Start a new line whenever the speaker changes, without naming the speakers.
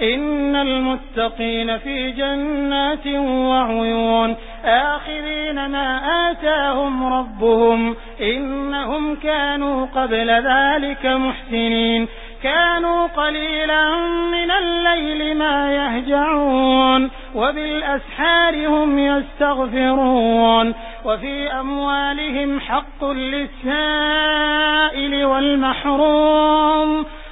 إِنَّ الْمُتَّقِينَ فِي جَنَّاتٍ وَعُيُونٍ. آخِذِينَ مَا آتَاهُمْ رَبُّهُمْ إِنَّهُمْ كَانُوا قَبْلَ ذَٰلِكَ مُحْسِنِينَ. كَانُوا قَلِيلًا مِّنَ اللَّيْلِ مَا يَهْجَعُونَ. وَبِالْأَسْحَارِ هُمْ يَسْتَغْفِرُونَ. وَفِي أَمْوَالِهِمْ حَقٌّ لِّلسَّائِلِ وَالْمَحْرُومِ.